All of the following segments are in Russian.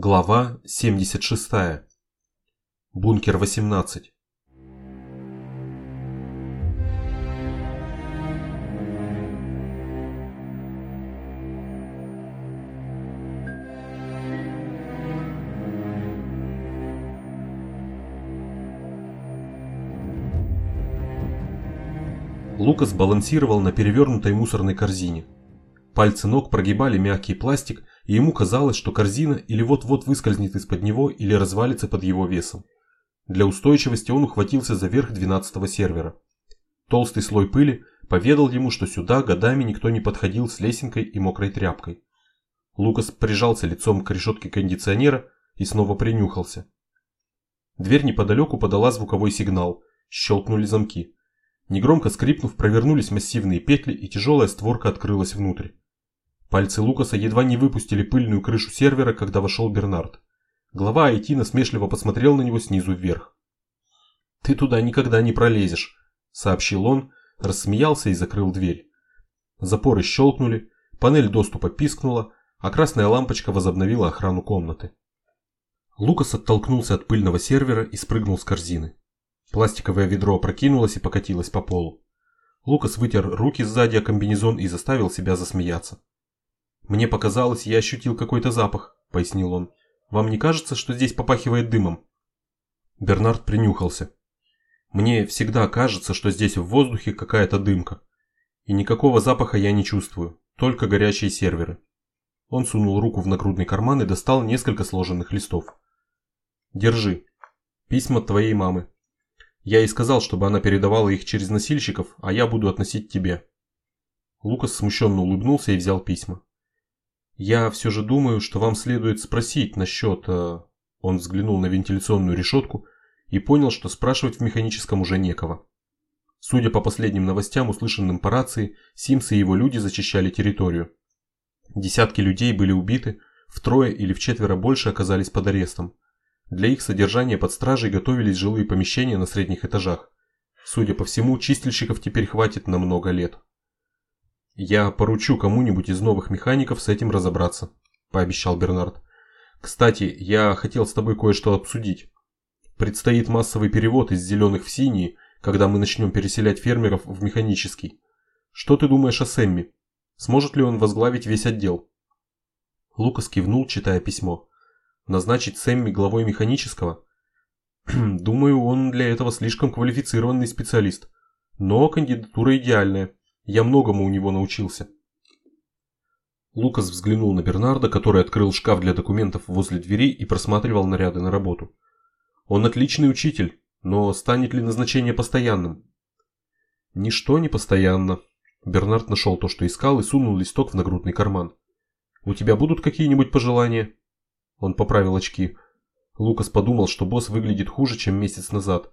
Глава 76. Бункер 18. Лукас балансировал на перевернутой мусорной корзине. Пальцы ног прогибали мягкий пластик, и ему казалось, что корзина или вот-вот выскользнет из-под него, или развалится под его весом. Для устойчивости он ухватился за верх 12-го сервера. Толстый слой пыли поведал ему, что сюда годами никто не подходил с лесенкой и мокрой тряпкой. Лукас прижался лицом к решетке кондиционера и снова принюхался. Дверь неподалеку подала звуковой сигнал, щелкнули замки. Негромко скрипнув, провернулись массивные петли и тяжелая створка открылась внутрь. Пальцы Лукаса едва не выпустили пыльную крышу сервера, когда вошел Бернард. Глава IT насмешливо посмотрел на него снизу вверх. «Ты туда никогда не пролезешь», – сообщил он, рассмеялся и закрыл дверь. Запоры щелкнули, панель доступа пискнула, а красная лампочка возобновила охрану комнаты. Лукас оттолкнулся от пыльного сервера и спрыгнул с корзины. Пластиковое ведро опрокинулось и покатилось по полу. Лукас вытер руки сзади о комбинезон и заставил себя засмеяться. «Мне показалось, я ощутил какой-то запах», – пояснил он. «Вам не кажется, что здесь попахивает дымом?» Бернард принюхался. «Мне всегда кажется, что здесь в воздухе какая-то дымка. И никакого запаха я не чувствую, только горячие серверы». Он сунул руку в нагрудный карман и достал несколько сложенных листов. «Держи. Письма твоей мамы. Я ей сказал, чтобы она передавала их через носильщиков, а я буду относить тебе». Лукас смущенно улыбнулся и взял письма. Я все же думаю, что вам следует спросить насчет... Э... Он взглянул на вентиляционную решетку и понял, что спрашивать в механическом уже некого. Судя по последним новостям, услышанным по рации, Симс и его люди зачищали территорию. Десятки людей были убиты, втрое или в четверо больше оказались под арестом. Для их содержания под стражей готовились жилые помещения на средних этажах. Судя по всему, чистильщиков теперь хватит на много лет. «Я поручу кому-нибудь из новых механиков с этим разобраться», – пообещал Бернард. «Кстати, я хотел с тобой кое-что обсудить. Предстоит массовый перевод из зеленых в синие, когда мы начнем переселять фермеров в механический. Что ты думаешь о Сэмми? Сможет ли он возглавить весь отдел?» Лукас кивнул, читая письмо. «Назначить Сэмми главой механического?» «Думаю, он для этого слишком квалифицированный специалист. Но кандидатура идеальная. Я многому у него научился. Лукас взглянул на Бернарда, который открыл шкаф для документов возле двери и просматривал наряды на работу. Он отличный учитель, но станет ли назначение постоянным? Ничто не постоянно. Бернард нашел то, что искал, и сунул листок в нагрудный карман. У тебя будут какие-нибудь пожелания? Он поправил очки. Лукас подумал, что босс выглядит хуже, чем месяц назад.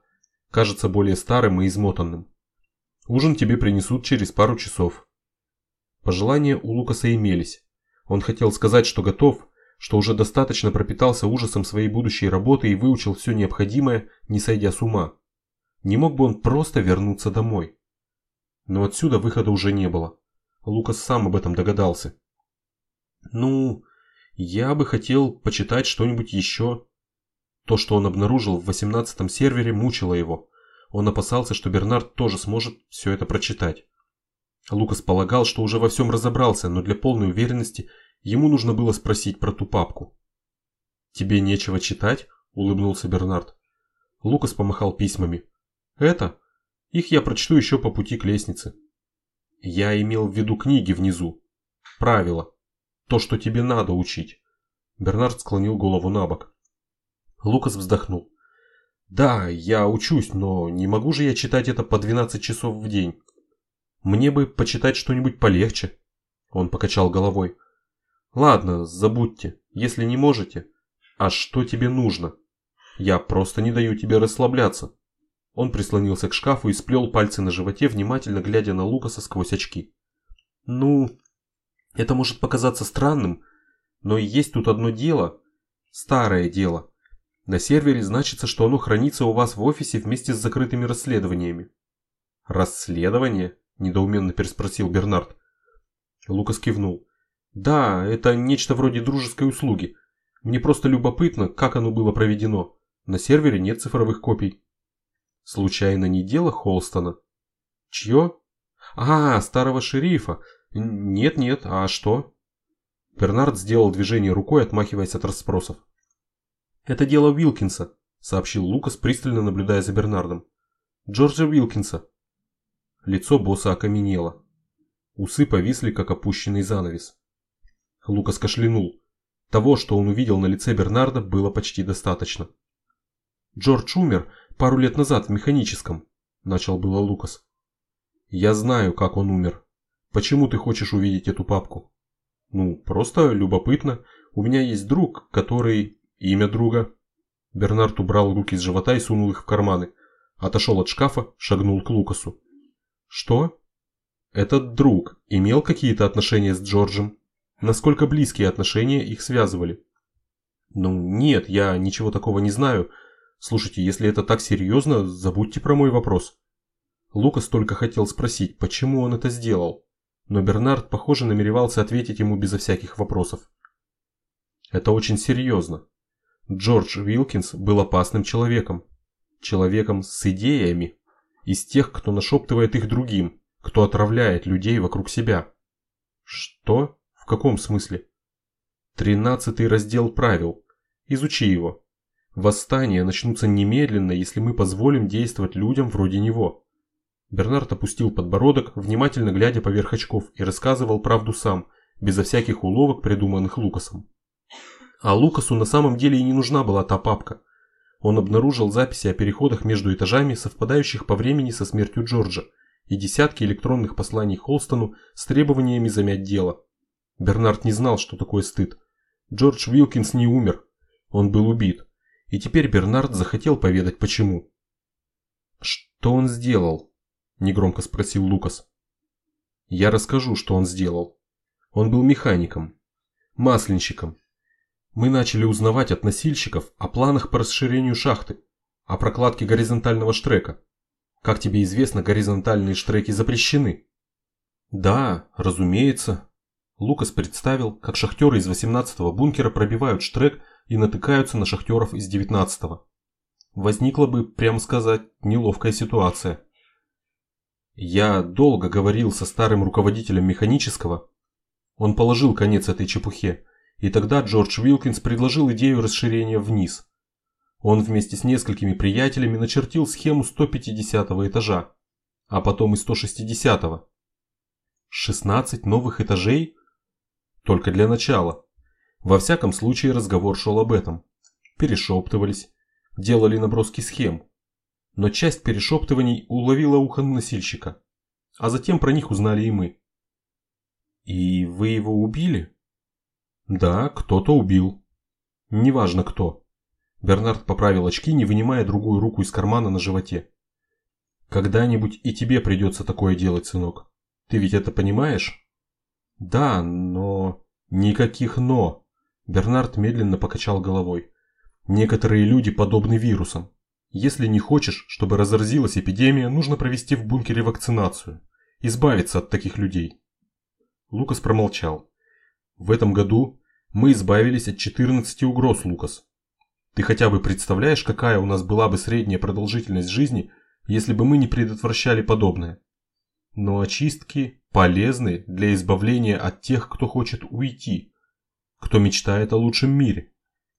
Кажется более старым и измотанным. Ужин тебе принесут через пару часов. Пожелания у Лукаса имелись. Он хотел сказать, что готов, что уже достаточно пропитался ужасом своей будущей работы и выучил все необходимое, не сойдя с ума. Не мог бы он просто вернуться домой. Но отсюда выхода уже не было. Лукас сам об этом догадался. Ну, я бы хотел почитать что-нибудь еще. То, что он обнаружил в 18 сервере, мучило его. Он опасался, что Бернард тоже сможет все это прочитать. Лукас полагал, что уже во всем разобрался, но для полной уверенности ему нужно было спросить про ту папку. «Тебе нечего читать?» – улыбнулся Бернард. Лукас помахал письмами. «Это? Их я прочту еще по пути к лестнице». «Я имел в виду книги внизу. Правила. То, что тебе надо учить». Бернард склонил голову на бок. Лукас вздохнул. Да, я учусь, но не могу же я читать это по 12 часов в день. Мне бы почитать что-нибудь полегче. Он покачал головой. Ладно, забудьте, если не можете. А что тебе нужно? Я просто не даю тебе расслабляться. Он прислонился к шкафу и сплел пальцы на животе, внимательно глядя на Лукаса сквозь очки. Ну, это может показаться странным, но есть тут одно дело, старое дело. На сервере значится, что оно хранится у вас в офисе вместе с закрытыми расследованиями. Расследование? Недоуменно переспросил Бернард. Лукас кивнул. Да, это нечто вроде дружеской услуги. Мне просто любопытно, как оно было проведено. На сервере нет цифровых копий. Случайно не дело Холстона? Чье? А, старого шерифа. Нет-нет, а что? Бернард сделал движение рукой, отмахиваясь от расспросов. Это дело Уилкинса, сообщил Лукас, пристально наблюдая за Бернардом. Джорджа Уилкинса. Лицо босса окаменело. Усы повисли, как опущенный занавес. Лукас кашлянул. Того, что он увидел на лице Бернарда, было почти достаточно. «Джордж умер пару лет назад в механическом», – начал было Лукас. «Я знаю, как он умер. Почему ты хочешь увидеть эту папку?» «Ну, просто любопытно. У меня есть друг, который...» «Имя друга?» Бернард убрал руки с живота и сунул их в карманы. Отошел от шкафа, шагнул к Лукасу. «Что?» «Этот друг имел какие-то отношения с Джорджем?» Насколько близкие отношения их связывали? Ну, нет, я ничего такого не знаю. Слушайте, если это так серьезно, забудьте про мой вопрос. Лукас только хотел спросить, почему он это сделал. Но Бернард, похоже, намеревался ответить ему безо всяких вопросов. Это очень серьезно. Джордж Вилкинс был опасным человеком. Человеком с идеями. Из тех, кто нашептывает их другим, кто отравляет людей вокруг себя. Что? В каком смысле? Тринадцатый раздел правил. Изучи его. Восстания начнутся немедленно, если мы позволим действовать людям вроде него. Бернард опустил подбородок, внимательно глядя поверх очков, и рассказывал правду сам, безо всяких уловок, придуманных Лукасом. А Лукасу на самом деле и не нужна была та папка. Он обнаружил записи о переходах между этажами, совпадающих по времени со смертью Джорджа, и десятки электронных посланий Холстону с требованиями замять дело. Бернард не знал, что такое стыд. Джордж Уилкинс не умер. Он был убит. И теперь Бернард захотел поведать почему. «Что он сделал?» – негромко спросил Лукас. «Я расскажу, что он сделал. Он был механиком, масленщиком. Мы начали узнавать от носильщиков о планах по расширению шахты, о прокладке горизонтального штрека. Как тебе известно, горизонтальные штреки запрещены». «Да, разумеется», Лукас представил, как шахтеры из 18-го бункера пробивают штрек и натыкаются на шахтеров из 19-го. Возникла бы, прямо сказать, неловкая ситуация. Я долго говорил со старым руководителем механического. Он положил конец этой чепухе, и тогда Джордж Уилкинс предложил идею расширения вниз. Он вместе с несколькими приятелями начертил схему 150 этажа, а потом и 160. -го. 16 новых этажей? Только для начала. Во всяком случае разговор шел об этом. Перешептывались, делали наброски схем. Но часть перешептываний уловила ухо носильщика. А затем про них узнали и мы. «И вы его убили?» «Да, кто-то убил. Неважно кто». Бернард поправил очки, не вынимая другую руку из кармана на животе. «Когда-нибудь и тебе придется такое делать, сынок. Ты ведь это понимаешь?» Да, но... Никаких «но». Бернард медленно покачал головой. Некоторые люди подобны вирусам. Если не хочешь, чтобы разразилась эпидемия, нужно провести в бункере вакцинацию. Избавиться от таких людей. Лукас промолчал. В этом году мы избавились от 14 угроз, Лукас. Ты хотя бы представляешь, какая у нас была бы средняя продолжительность жизни, если бы мы не предотвращали подобное? Но очистки полезны для избавления от тех, кто хочет уйти, кто мечтает о лучшем мире.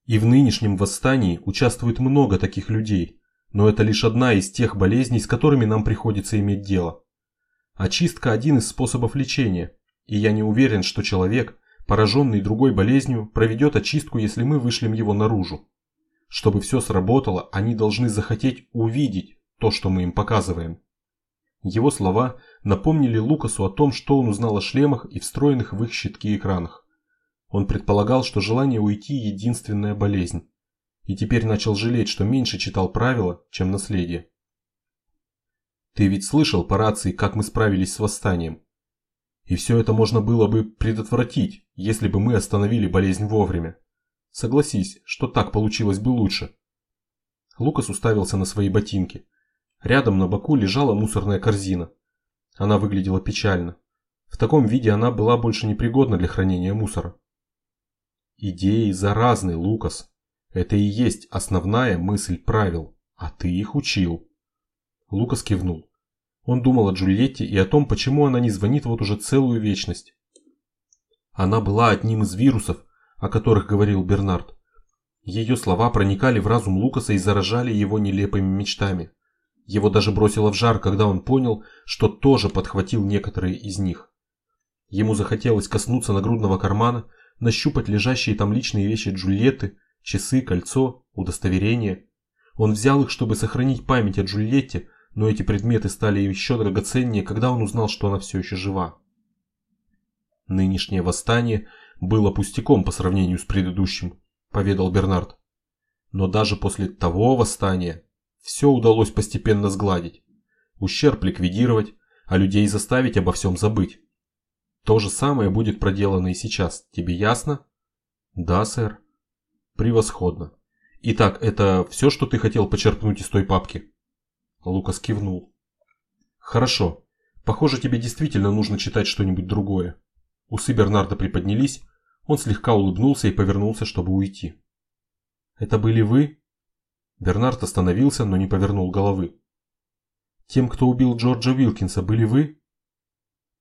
И в нынешнем восстании участвует много таких людей, но это лишь одна из тех болезней, с которыми нам приходится иметь дело. Очистка – один из способов лечения, и я не уверен, что человек, пораженный другой болезнью, проведет очистку, если мы вышлем его наружу. Чтобы все сработало, они должны захотеть увидеть то, что мы им показываем. Его слова напомнили Лукасу о том, что он узнал о шлемах и встроенных в их щитки экранах. Он предполагал, что желание уйти – единственная болезнь. И теперь начал жалеть, что меньше читал правила, чем наследие. Ты ведь слышал по рации, как мы справились с восстанием? И все это можно было бы предотвратить, если бы мы остановили болезнь вовремя. Согласись, что так получилось бы лучше. Лукас уставился на свои ботинки. Рядом на боку лежала мусорная корзина. Она выглядела печально. В таком виде она была больше непригодна для хранения мусора. Идеи заразны, Лукас. Это и есть основная мысль правил, а ты их учил. Лукас кивнул. Он думал о Джульетте и о том, почему она не звонит вот уже целую вечность. Она была одним из вирусов, о которых говорил Бернард. Ее слова проникали в разум Лукаса и заражали его нелепыми мечтами. Его даже бросило в жар, когда он понял, что тоже подхватил некоторые из них. Ему захотелось коснуться нагрудного кармана, нащупать лежащие там личные вещи Джульетты, часы, кольцо, удостоверение. Он взял их, чтобы сохранить память о Джульетте, но эти предметы стали еще драгоценнее, когда он узнал, что она все еще жива. Нынешнее восстание было пустяком по сравнению с предыдущим, поведал Бернард. Но даже после того восстания все удалось постепенно сгладить, ущерб ликвидировать, а людей заставить обо всем забыть. То же самое будет проделано и сейчас, тебе ясно? Да, сэр. Превосходно. Итак, это все, что ты хотел почерпнуть из той папки? Лукас кивнул. Хорошо. Похоже, тебе действительно нужно читать что-нибудь другое. Усы Бернарда приподнялись, он слегка улыбнулся и повернулся, чтобы уйти. Это были вы? Бернард остановился, но не повернул головы. Тем, кто убил Джорджа Вилкинса, были вы?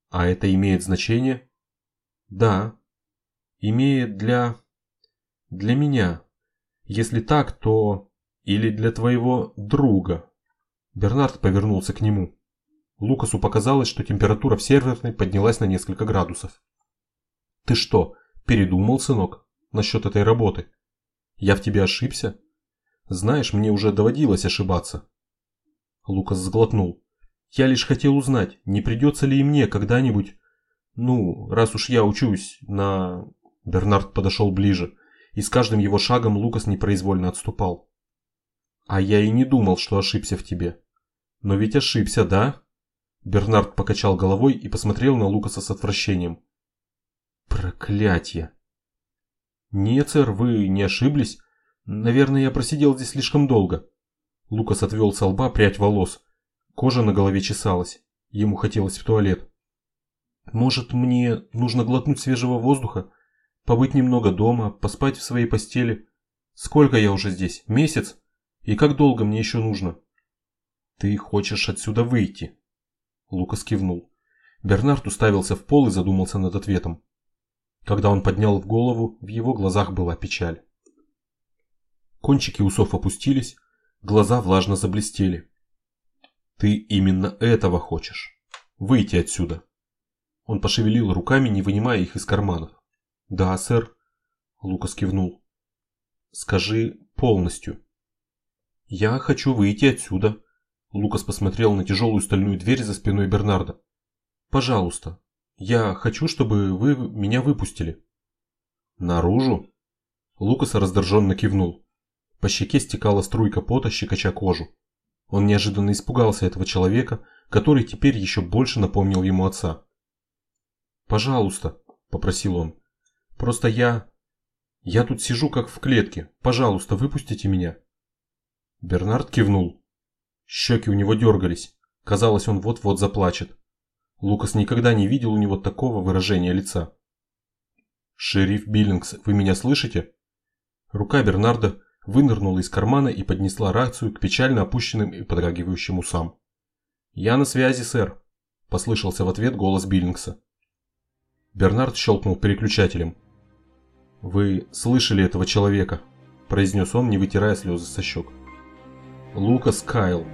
А это имеет значение? Да. Имеет для... для меня. Если так, то... Или для твоего друга. Бернард повернулся к нему. Лукасу показалось, что температура в серверной поднялась на несколько градусов. «Ты что, передумал, сынок, насчет этой работы? Я в тебе ошибся? Знаешь, мне уже доводилось ошибаться». Лукас сглотнул. Я лишь хотел узнать, не придется ли и мне когда-нибудь... Ну, раз уж я учусь на... Бернард подошел ближе, и с каждым его шагом Лукас непроизвольно отступал. А я и не думал, что ошибся в тебе. Но ведь ошибся, да? Бернард покачал головой и посмотрел на Лукаса с отвращением. Проклятье! Нет, сэр, вы не ошиблись. Наверное, я просидел здесь слишком долго. Лукас отвел со лба прядь волос. Кожа на голове чесалась. Ему хотелось в туалет. Может, мне нужно глотнуть свежего воздуха? Побыть немного дома, поспать в своей постели? Сколько я уже здесь? Месяц? И как долго мне еще нужно? Ты хочешь отсюда выйти? Лукас кивнул. Бернард уставился в пол и задумался над ответом. Когда он поднял в голову, в его глазах была печаль. Кончики усов опустились, глаза влажно заблестели. Ты именно этого хочешь. Выйти отсюда. Он пошевелил руками, не вынимая их из карманов. Да, сэр. Лукас кивнул. Скажи полностью. Я хочу выйти отсюда. Лукас посмотрел на тяжелую стальную дверь за спиной Бернарда. Пожалуйста. Я хочу, чтобы вы меня выпустили. Наружу? Лукас раздраженно кивнул. По щеке стекала струйка пота, щекоча кожу. Он неожиданно испугался этого человека, который теперь еще больше напомнил ему отца. «Пожалуйста», – попросил он. «Просто я... Я тут сижу как в клетке. Пожалуйста, выпустите меня». Бернард кивнул. Щеки у него дергались. Казалось, он вот-вот заплачет. Лукас никогда не видел у него такого выражения лица. «Шериф Биллингс, вы меня слышите?» Рука Бернарда вынырнула из кармана и поднесла рацию к печально опущенным и подрагивающим усам. «Я на связи, сэр», – послышался в ответ голос Биллингса. Бернард щелкнул переключателем. «Вы слышали этого человека?» – произнес он, не вытирая слезы со щек. Лукас Кайл,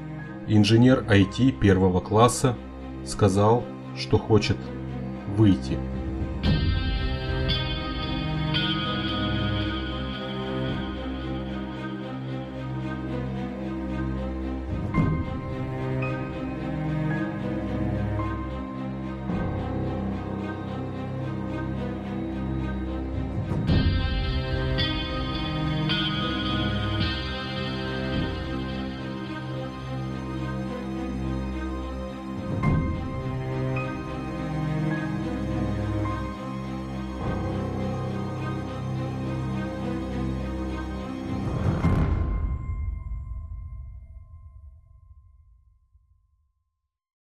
инженер IT первого класса, сказал, что хочет выйти.